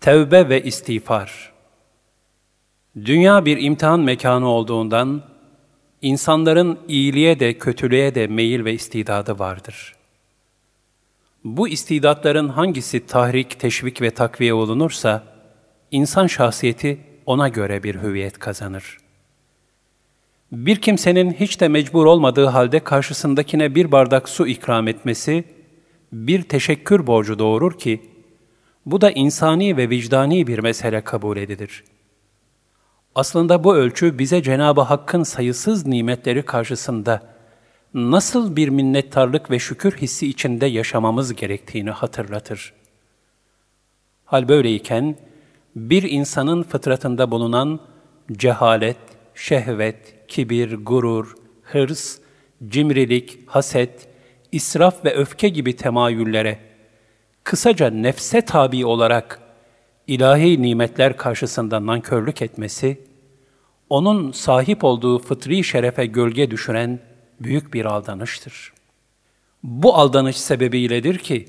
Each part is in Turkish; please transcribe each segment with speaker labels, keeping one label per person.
Speaker 1: Tevbe ve istiğfar. Dünya bir imtihan mekanı olduğundan, insanların iyiliğe de kötülüğe de meyil ve istidadı vardır. Bu istidatların hangisi tahrik, teşvik ve takviye olunursa, insan şahsiyeti ona göre bir hüviyet kazanır. Bir kimsenin hiç de mecbur olmadığı halde karşısındakine bir bardak su ikram etmesi, bir teşekkür borcu doğurur ki, bu da insani ve vicdani bir mesele kabul edilir. Aslında bu ölçü bize Cenab-ı Hakk'ın sayısız nimetleri karşısında nasıl bir minnettarlık ve şükür hissi içinde yaşamamız gerektiğini hatırlatır. Hal böyleyken, bir insanın fıtratında bulunan cehalet, şehvet, kibir, gurur, hırs, cimrilik, haset, israf ve öfke gibi temayüllere, kısaca nefse tabi olarak ilahi nimetler karşısında nankörlük etmesi, onun sahip olduğu fıtri şerefe gölge düşüren büyük bir aldanıştır. Bu aldanış sebebiyledir ki,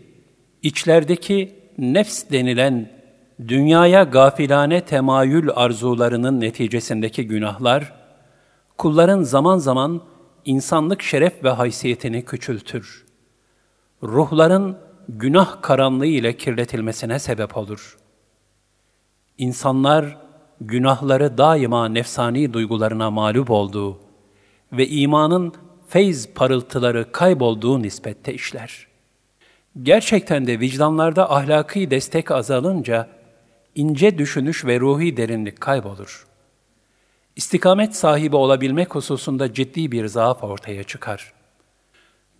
Speaker 1: içlerdeki nefs denilen dünyaya gafilane temayül arzularının neticesindeki günahlar, kulların zaman zaman insanlık şeref ve haysiyetini küçültür. Ruhların günah karanlığı ile kirletilmesine sebep olur. İnsanlar günahları daima nefsani duygularına mağlup olduğu ve imanın feyz parıltıları kaybolduğu nispette işler. Gerçekten de vicdanlarda ahlaki destek azalınca ince düşünüş ve ruhi derinlik kaybolur. İstikamet sahibi olabilmek hususunda ciddi bir zaaf ortaya çıkar.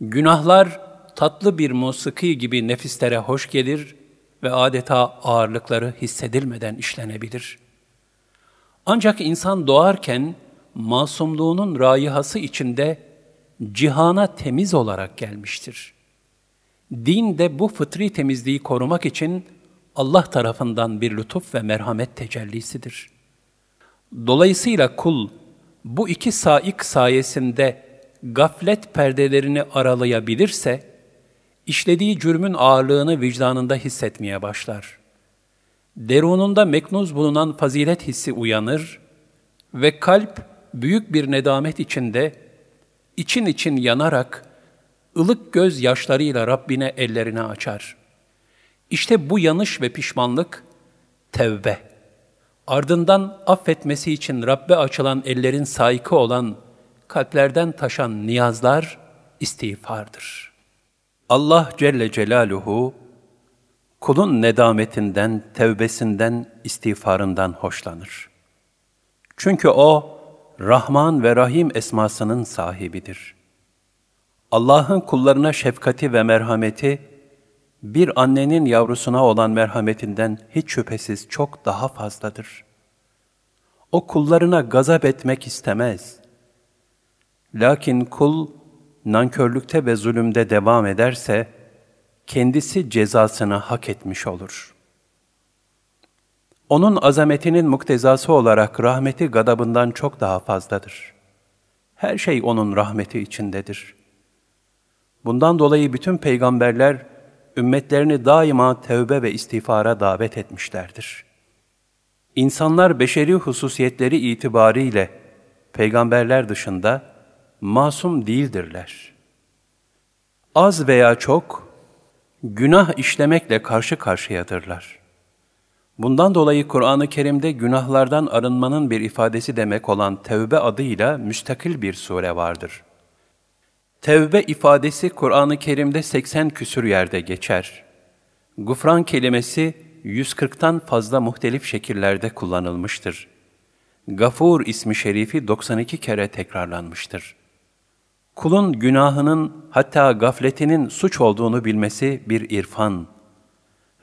Speaker 1: Günahlar tatlı bir musiki gibi nefislere hoş gelir ve adeta ağırlıkları hissedilmeden işlenebilir. Ancak insan doğarken masumluğunun rayihası içinde cihana temiz olarak gelmiştir. Din de bu fıtri temizliği korumak için Allah tarafından bir lütuf ve merhamet tecellisidir. Dolayısıyla kul bu iki saik sayesinde gaflet perdelerini aralayabilirse, işlediği cürmün ağırlığını vicdanında hissetmeye başlar. Derununda meknuz bulunan fazilet hissi uyanır ve kalp büyük bir nedamet içinde için için yanarak ılık göz yaşlarıyla Rabbine ellerini açar. İşte bu yanış ve pişmanlık tevbe. Ardından affetmesi için Rabbe açılan ellerin saykı olan kalplerden taşan niyazlar istiğfardır.'' Allah Celle Celaluhu, kulun nedametinden, tevbesinden, istiğfarından hoşlanır. Çünkü O, Rahman ve Rahim esmasının sahibidir. Allah'ın kullarına şefkati ve merhameti, bir annenin yavrusuna olan merhametinden hiç şüphesiz çok daha fazladır. O kullarına gazap etmek istemez. Lakin kul, nankörlükte ve zulümde devam ederse, kendisi cezasını hak etmiş olur. Onun azametinin muktezası olarak rahmeti gadabından çok daha fazladır. Her şey onun rahmeti içindedir. Bundan dolayı bütün peygamberler, ümmetlerini daima tevbe ve istiğfara davet etmişlerdir. İnsanlar beşeri hususiyetleri itibariyle peygamberler dışında masum değildirler. Az veya çok günah işlemekle karşı karşıyadırlar. Bundan dolayı Kur'an-ı Kerim'de günahlardan arınmanın bir ifadesi demek olan tevbe adıyla müstakil bir sure vardır. Tevbe ifadesi Kur'an-ı Kerim'de 80 küsür yerde geçer. Gufran kelimesi 140'tan fazla muhtelif şekillerde kullanılmıştır. Gafur ismi şerifi 92 kere tekrarlanmıştır. Kulun günahının hatta gafletinin suç olduğunu bilmesi bir irfan.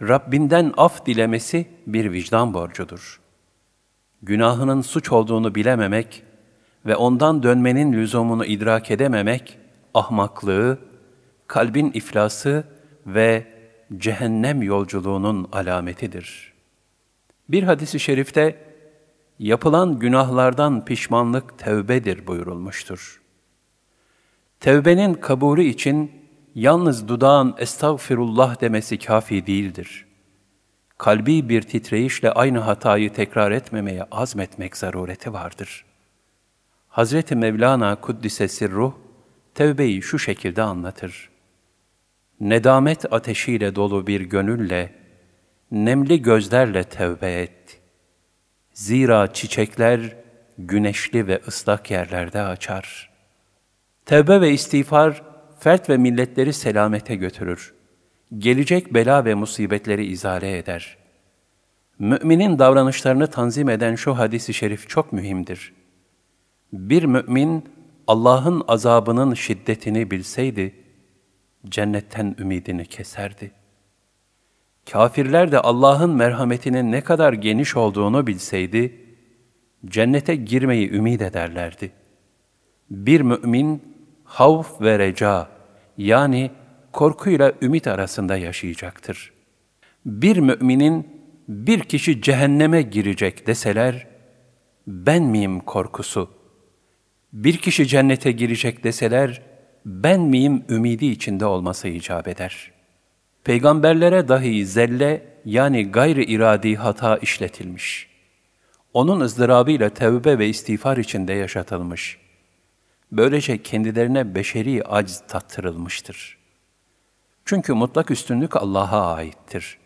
Speaker 1: Rabbinden af dilemesi bir vicdan borcudur. Günahının suç olduğunu bilememek ve ondan dönmenin lüzumunu idrak edememek, ahmaklığı, kalbin iflası ve cehennem yolculuğunun alametidir. Bir hadisi şerifte, yapılan günahlardan pişmanlık tevbedir buyurulmuştur. Tevbenin kabulü için yalnız dudağın estağfirullah demesi kafi değildir. kalbi bir titreyişle aynı hatayı tekrar etmemeye azmetmek zarureti vardır. Hazreti Mevlana Kuddise Ruh, tevbeyi şu şekilde anlatır. Nedamet ateşiyle dolu bir gönülle, nemli gözlerle tevbe et. Zira çiçekler güneşli ve ıslak yerlerde açar. Tevbe ve istiğfar, fert ve milletleri selamete götürür. Gelecek bela ve musibetleri izale eder. Müminin davranışlarını tanzim eden şu hadisi şerif çok mühimdir. Bir mümin Allah'ın azabının şiddetini bilseydi, cennetten ümidini keserdi. Kafirler de Allah'ın merhametinin ne kadar geniş olduğunu bilseydi, cennete girmeyi ümid ederlerdi. Bir mümin, havf ve reca, yani korkuyla ümit arasında yaşayacaktır. Bir müminin bir kişi cehenneme girecek deseler, ben miyim korkusu? Bir kişi cennete girecek deseler, ben miyim ümidi içinde olması icap eder. Peygamberlere dahi zelle yani gayri iradi hata işletilmiş. Onun ızdırabıyla tevbe ve istiğfar içinde yaşatılmış. Böylece kendilerine beşeri acz tattırılmıştır. Çünkü mutlak üstünlük Allah'a aittir.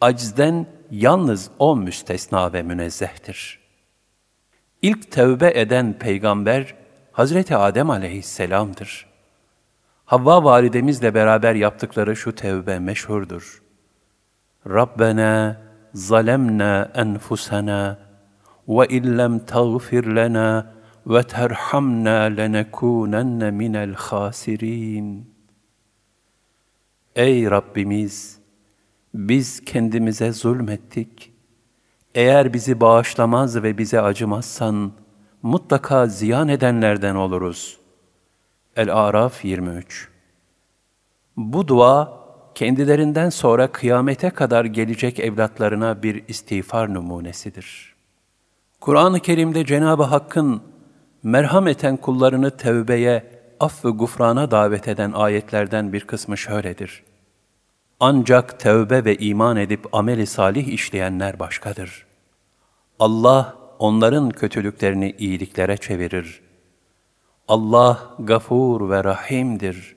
Speaker 1: Acizden yalnız O müstesna ve münezzehtir. İlk tevbe eden peygamber Hazreti Adem aleyhisselamdır. Havva validemizle beraber yaptıkları şu tevbe meşhurdur. Rabbena zalemna enfusena ve illem tağfir lena ve terhamna lenekunenne minel khasirin. Ey Rabbimiz! Biz kendimize zulmettik. Eğer bizi bağışlamaz ve bize acımazsan, mutlaka ziyan edenlerden oluruz. El-Araf 23 Bu dua, kendilerinden sonra kıyamete kadar gelecek evlatlarına bir istiğfar numunesidir. Kur'an-ı Kerim'de Cenab-ı Hakk'ın merhameten kullarını tevbeye, af ve gufrana davet eden ayetlerden bir kısmı şöyledir. Ancak tevbe ve iman edip ameli salih işleyenler başkadır. Allah onların kötülüklerini iyiliklere çevirir. Allah gafur ve rahimdir.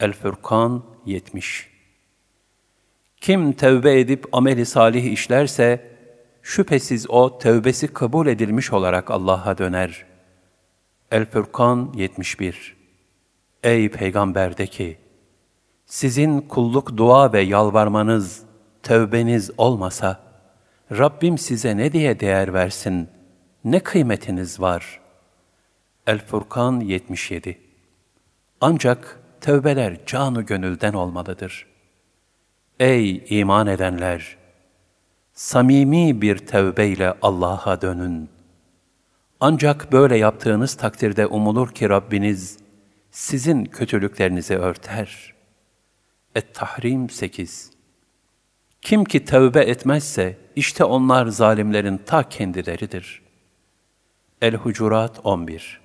Speaker 1: El-Furkan 70 Kim tevbe edip ameli salih işlerse, şüphesiz o tevbesi kabul edilmiş olarak Allah'a döner. El-Furkan 71 Ey peygamberdeki! Sizin kulluk dua ve yalvarmanız, tövbeniz olmasa, Rabbim size ne diye değer versin, ne kıymetiniz var? El-Furkan 77 Ancak tövbeler canı gönülden olmalıdır. Ey iman edenler! Samimi bir tövbeyle Allah'a dönün. Ancak böyle yaptığınız takdirde umulur ki Rabbiniz sizin kötülüklerinizi örter. Et-Tahrim 8 Kim ki tövbe etmezse işte onlar zalimlerin ta kendileridir. El-Hucurat 11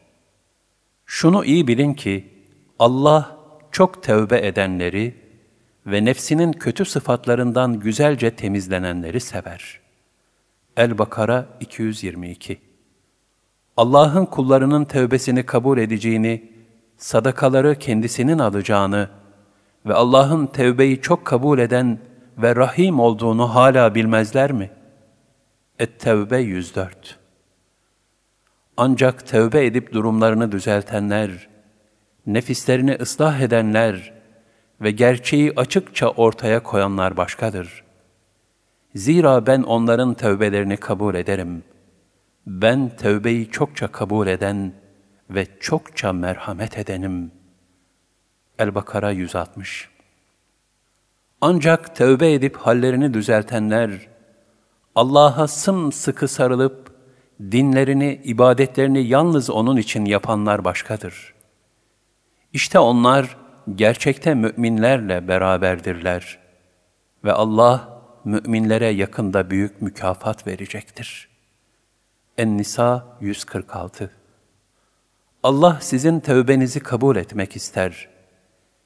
Speaker 1: Şunu iyi bilin ki Allah çok tövbe edenleri ve nefsinin kötü sıfatlarından güzelce temizlenenleri sever. El-Bakara 222 Allah'ın kullarının tövbesini kabul edeceğini, sadakaları kendisinin alacağını ve Allah'ın tevbeyi çok kabul eden ve rahim olduğunu hala bilmezler mi? Et-Tevbe 104 Ancak tevbe edip durumlarını düzeltenler, nefislerini ıslah edenler ve gerçeği açıkça ortaya koyanlar başkadır. Zira ben onların tevbelerini kabul ederim. Ben tevbeyi çokça kabul eden ve çokça merhamet edenim. El-Bakara 160 Ancak tevbe edip hallerini düzeltenler, Allah'a sımsıkı sarılıp, dinlerini, ibadetlerini yalnız O'nun için yapanlar başkadır. İşte onlar gerçekte müminlerle beraberdirler ve Allah müminlere yakında büyük mükafat verecektir. En-Nisa 146 Allah sizin tövbenizi kabul etmek ister.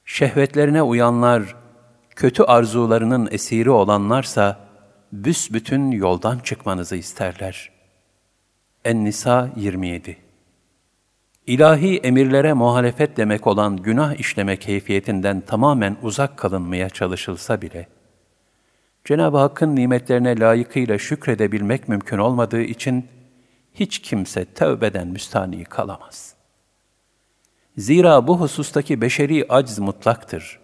Speaker 1: Şehvetlerine uyanlar, kötü arzularının esiri olanlarsa, büsbütün yoldan çıkmanızı isterler. En-Nisa 27 İlahi emirlere muhalefet demek olan günah işleme keyfiyetinden tamamen uzak kalınmaya çalışılsa bile, Cenab-ı Hakk'ın nimetlerine layıkıyla şükredebilmek mümkün olmadığı için hiç kimse tövbeden müstani kalamaz. Zira bu husustaki beşeri acz mutlaktır.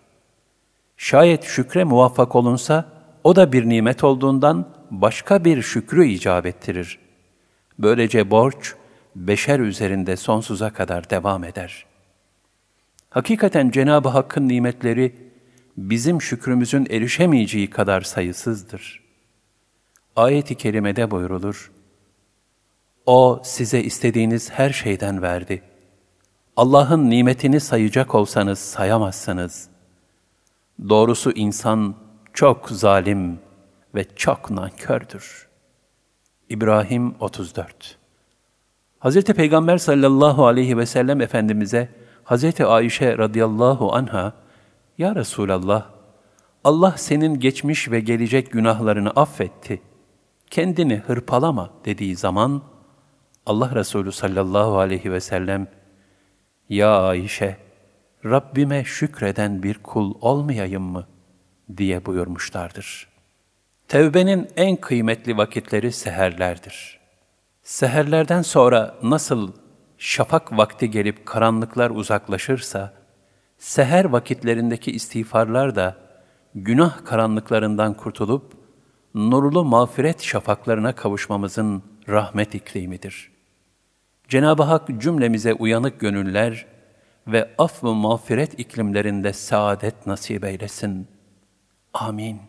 Speaker 1: Şayet şükre muvaffak olunsa, o da bir nimet olduğundan başka bir şükrü icap ettirir. Böylece borç, beşer üzerinde sonsuza kadar devam eder. Hakikaten Cenab-ı Hakk'ın nimetleri bizim şükrümüzün erişemeyeceği kadar sayısızdır. Ayet-i kerimede buyrulur. O size istediğiniz her şeyden verdi. Allah'ın nimetini sayacak olsanız sayamazsınız. Doğrusu insan çok zalim ve çok nankördür. İbrahim 34 Hz. Peygamber sallallahu aleyhi ve sellem Efendimiz'e Hz. Ayşe radıyallahu anha, Ya Resulallah, Allah senin geçmiş ve gelecek günahlarını affetti. Kendini hırpalama dediği zaman, Allah Resulü sallallahu aleyhi ve sellem, Ya Ayşe, Rabbime şükreden bir kul olmayayım mı? diye buyurmuşlardır. Tevbenin en kıymetli vakitleri seherlerdir. Seherlerden sonra nasıl şafak vakti gelip karanlıklar uzaklaşırsa, seher vakitlerindeki istiğfarlar da günah karanlıklarından kurtulup, nurlu mağfiret şafaklarına kavuşmamızın rahmet iklimidir. Cenab-ı Hak cümlemize uyanık gönüller ve af ve mağfiret iklimlerinde saadet nasip eylesin. Amin.